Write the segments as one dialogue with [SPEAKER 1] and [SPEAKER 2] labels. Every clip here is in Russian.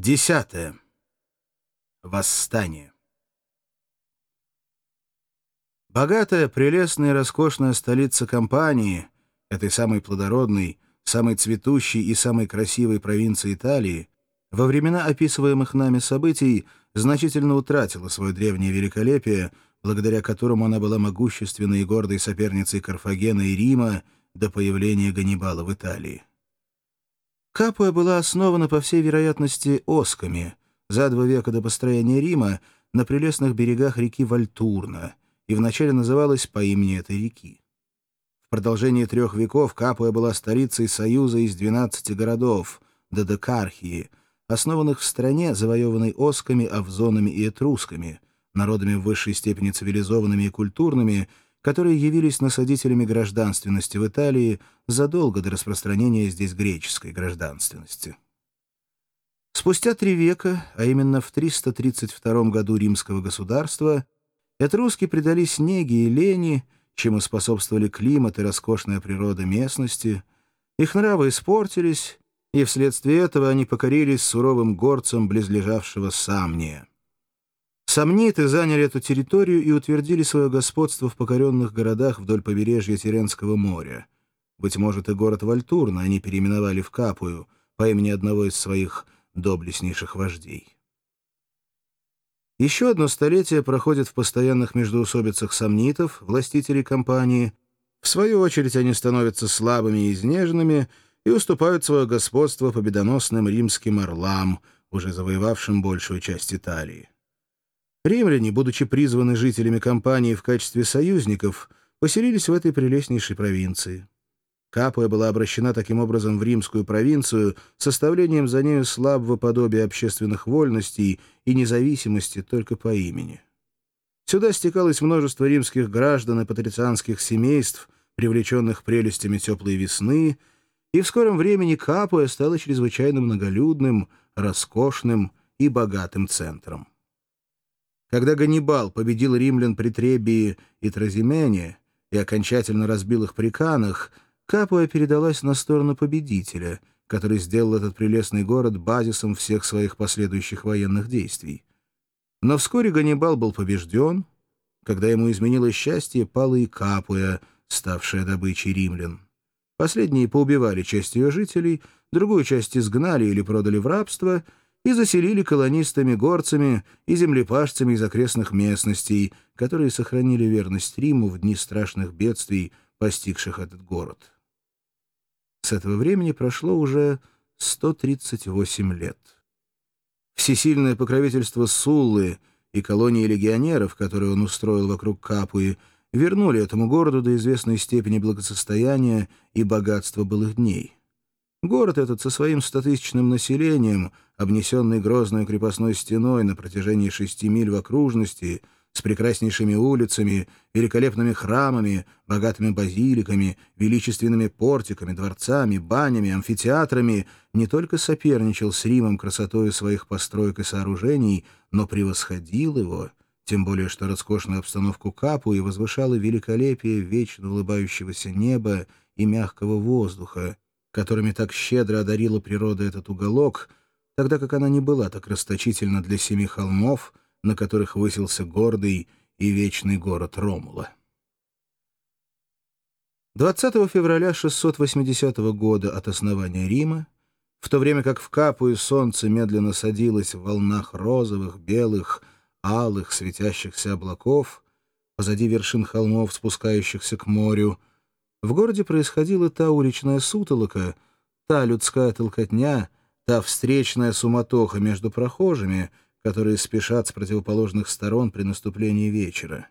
[SPEAKER 1] Десятое. Восстание. Богатая, прелестная и роскошная столица компании, этой самой плодородной, самой цветущей и самой красивой провинции Италии, во времена описываемых нами событий значительно утратила свое древнее великолепие, благодаря которому она была могущественной и гордой соперницей Карфагена и Рима до появления Ганнибала в Италии. Капуя была основана, по всей вероятности, осками за два века до построения Рима на прелестных берегах реки Вальтурна и вначале называлась по имени этой реки. В продолжении трех веков Капуя была столицей союза из 12 городов — Додекархии, основанных в стране, завоеванной осками, авзонами и этрусками, народами в высшей степени цивилизованными и культурными — которые явились насадителями гражданственности в Италии задолго до распространения здесь греческой гражданственности. Спустя три века, а именно в 332 году римского государства, этруски предались неге и лени, чему способствовали климат и роскошная природа местности, их нравы испортились, и вследствие этого они покорились суровым горцам близлежавшего Самния. Сомниты заняли эту территорию и утвердили свое господство в покоренных городах вдоль побережья Теренского моря. Быть может, и город Вальтурна они переименовали в Капую по имени одного из своих доблестнейших вождей. Еще одно столетие проходит в постоянных междоусобицах сомнитов, властителей компании. В свою очередь они становятся слабыми и изнеженными и уступают свое господство победоносным римским орлам, уже завоевавшим большую часть Италии. Римляне, будучи призваны жителями компании в качестве союзников, поселились в этой прелестнейшей провинции. Капуя была обращена таким образом в римскую провинцию составлением за нею слабого подобия общественных вольностей и независимости только по имени. Сюда стекалось множество римских граждан и патрицианских семейств, привлеченных прелестями теплой весны, и в скором времени Капуя стала чрезвычайно многолюдным, роскошным и богатым центром. Когда Ганнибал победил римлян при Требии и Тразимене и окончательно разбил их при Канах, Капуа передалась на сторону победителя, который сделал этот прелестный город базисом всех своих последующих военных действий. Но вскоре Ганнибал был побежден. Когда ему изменило счастье, пала и Капуя, ставшая добычей римлян. Последние поубивали часть ее жителей, другую часть изгнали или продали в рабство — и заселили колонистами-горцами и землепашцами из окрестных местностей, которые сохранили верность Риму в дни страшных бедствий, постигших этот город. С этого времени прошло уже 138 лет. Всесильное покровительство Суллы и колонии легионеров, которые он устроил вокруг Капуи, вернули этому городу до известной степени благосостояния и богатства былых дней. Город этот со своим стотысячным населением, обнесенный грозной крепостной стеной на протяжении шести миль в окружности, с прекраснейшими улицами, великолепными храмами, богатыми базиликами, величественными портиками, дворцами, банями, амфитеатрами, не только соперничал с Римом красотою своих построек и сооружений, но превосходил его, тем более что роскошную обстановку Капу и возвышало великолепие вечно улыбающегося неба и мягкого воздуха, которыми так щедро одарила природа этот уголок, тогда как она не была так расточительна для семи холмов, на которых высился гордый и вечный город Ромула. 20 февраля 680 года от основания Рима, в то время как в Капую солнце медленно садилось в волнах розовых, белых, алых, светящихся облаков, позади вершин холмов, спускающихся к морю, в городе происходила та уличная сутолока, та людская толкотня, та встречная суматоха между прохожими, которые спешат с противоположных сторон при наступлении вечера.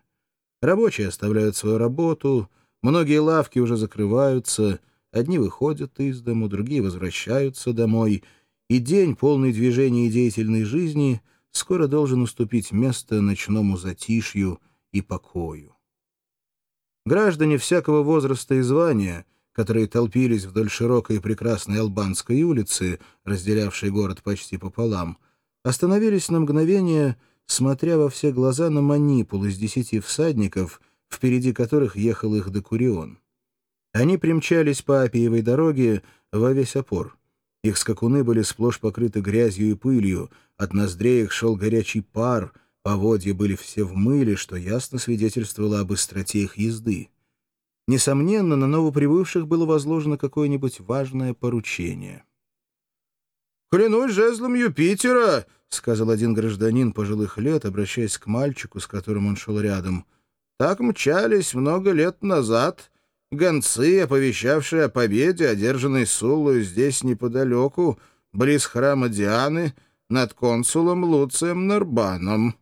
[SPEAKER 1] Рабочие оставляют свою работу, многие лавки уже закрываются, одни выходят из дому, другие возвращаются домой, и день, полный движения и деятельной жизни, скоро должен уступить место ночному затишью и покою. Граждане всякого возраста и звания, которые толпились вдоль широкой и прекрасной Албанской улицы, разделявшей город почти пополам, остановились на мгновение, смотря во все глаза на манипул из десяти всадников, впереди которых ехал их докурион. Они примчались по Апиевой дороге во весь опор. Их скакуны были сплошь покрыты грязью и пылью, от ноздрей их шел горячий пар, поводья были все в мыле, что ясно свидетельствовало об быстроте их езды. Несомненно, на новоприбывших было возложено какое-нибудь важное поручение.
[SPEAKER 2] «Клянусь жезлом Юпитера!»
[SPEAKER 1] — сказал один гражданин пожилых лет, обращаясь к мальчику, с которым он шел рядом.
[SPEAKER 2] «Так мчались много лет назад гонцы, оповещавшие о победе, одержанной Суллой здесь неподалеку, близ храма Дианы, над консулом Луцием Нарбаном».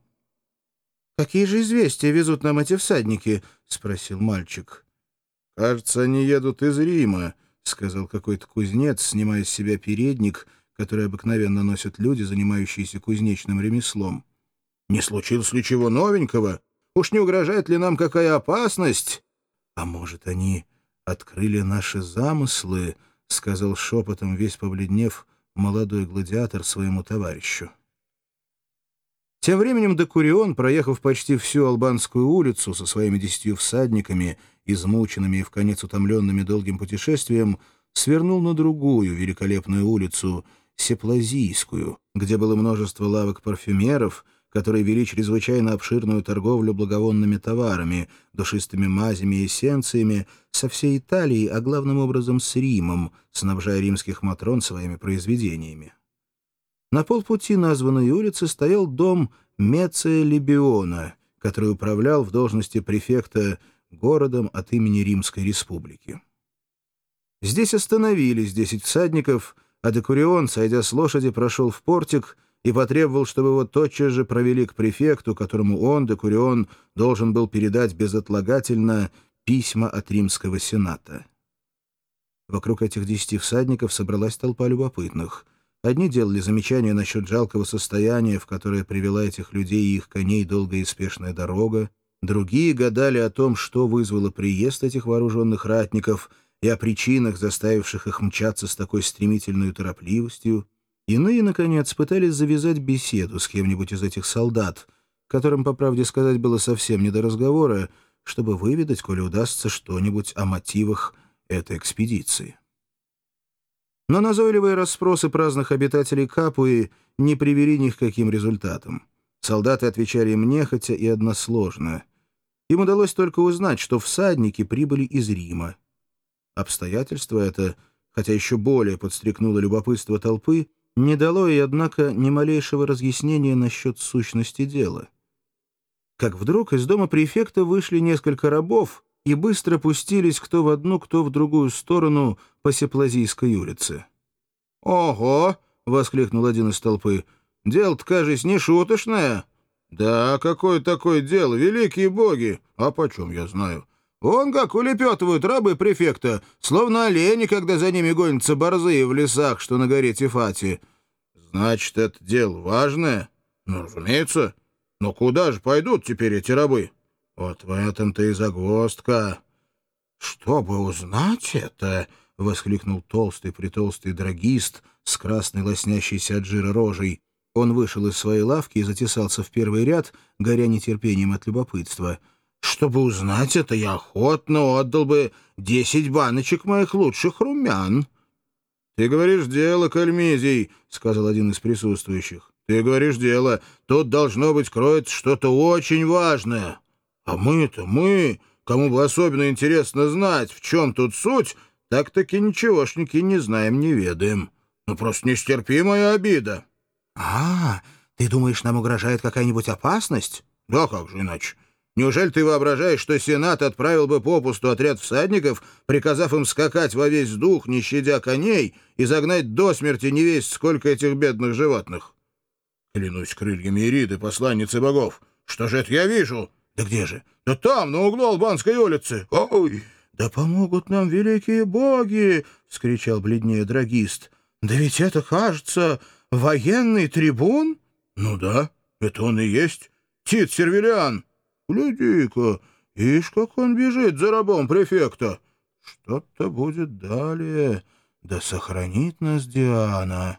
[SPEAKER 1] «Какие же известия везут нам эти всадники?» — спросил мальчик.
[SPEAKER 2] «Кажется, они едут из Рима», — сказал какой-то кузнец, снимая с себя передник, который обыкновенно носят люди, занимающиеся кузнечным ремеслом. «Не случилось ли чего новенького? Уж не угрожает ли нам какая опасность?»
[SPEAKER 1] «А может, они открыли наши замыслы?» — сказал шепотом, весь побледнев, молодой гладиатор своему товарищу. Тем временем Декурион, проехав почти всю Албанскую улицу со своими десятью всадниками измученными и в конец утомленными долгим путешествием, свернул на другую великолепную улицу, Сеплазийскую, где было множество лавок парфюмеров, которые вели чрезвычайно обширную торговлю благовонными товарами, душистыми мазями и эссенциями со всей Италией, а главным образом с Римом, снабжая римских матрон своими произведениями. На полпути названной улицы стоял дом Меция Либиона, который управлял в должности префекта городом от имени Римской Республики. Здесь остановились десять всадников, а Декурион, сойдя с лошади, прошел в портик и потребовал, чтобы его тотчас же провели к префекту, которому он, Декурион, должен был передать безотлагательно письма от Римского Сената. Вокруг этих десяти всадников собралась толпа любопытных. Одни делали замечания насчет жалкого состояния, в которое привела этих людей и их коней долгая и спешная дорога, Другие гадали о том, что вызвало приезд этих вооруженных ратников и о причинах, заставивших их мчаться с такой стремительной торопливостью. Иные, наконец, пытались завязать беседу с кем-нибудь из этих солдат, которым, по правде сказать, было совсем не до разговора, чтобы выведать, коли удастся что-нибудь о мотивах этой экспедиции. Но назойливые расспросы праздных обитателей Капуи не привели ни к каким результатам. Солдаты отвечали им нехотя и односложно. Им удалось только узнать, что всадники прибыли из Рима. Обстоятельство это, хотя еще более подстрекнуло любопытство толпы, не дало ей, однако, ни малейшего разъяснения насчет сущности дела. Как вдруг из дома префекта вышли несколько рабов и быстро пустились кто в одну, кто в другую сторону по Сеплазийской улице.
[SPEAKER 2] «Ого!» — воскликнул один из толпы — Дело-то, кажется, не шуточное. Да, какое такое дело, великие боги. А почем я знаю? Вон как улепетывают рабы префекта, словно олени, когда за ними гонятся борзые в лесах, что на горе Тифати. Значит, это дело важное? Ну, разумеется. Но куда же пойдут теперь эти рабы? Вот в этом-то и загвоздка.
[SPEAKER 1] Чтобы узнать это, — воскликнул толстый-притолстый драгист с красной лоснящейся от жира рожей, он вышел из своей лавки и затесался в первый ряд, горя нетерпением от любопытства. «Чтобы узнать это, я охотно отдал бы десять баночек моих лучших румян».
[SPEAKER 2] «Ты говоришь дело, Кальмизий», — сказал один из присутствующих. «Ты говоришь дело. Тут должно быть кроется что-то очень важное. А мы-то, мы, кому бы особенно интересно знать, в чем тут суть, так-таки ничегошники не знаем, не ведаем. Ну, просто нестерпимая обида».
[SPEAKER 1] «А, ты думаешь, нам угрожает какая-нибудь опасность?»
[SPEAKER 2] «Да как же иначе? Неужели ты воображаешь, что Сенат отправил бы попусту отряд всадников, приказав им скакать во весь дух, не щадя коней, и загнать до смерти не весь сколько этих бедных животных?» «Клянусь крыльями Ириды, посланницы богов! Что же это я вижу?»
[SPEAKER 1] «Да где же?»
[SPEAKER 2] «Да там, на углу Албанской улицы! Ой!»
[SPEAKER 1] «Да помогут нам великие боги!» — вскричал бледнее драгист. «Да ведь это, кажется, военный трибун?
[SPEAKER 2] Ну да, это он и есть. Тит Сервилиан. Гляди-ка, ишь, как он бежит за рабом префекта. Что-то будет далее. Да сохранит нас Диана.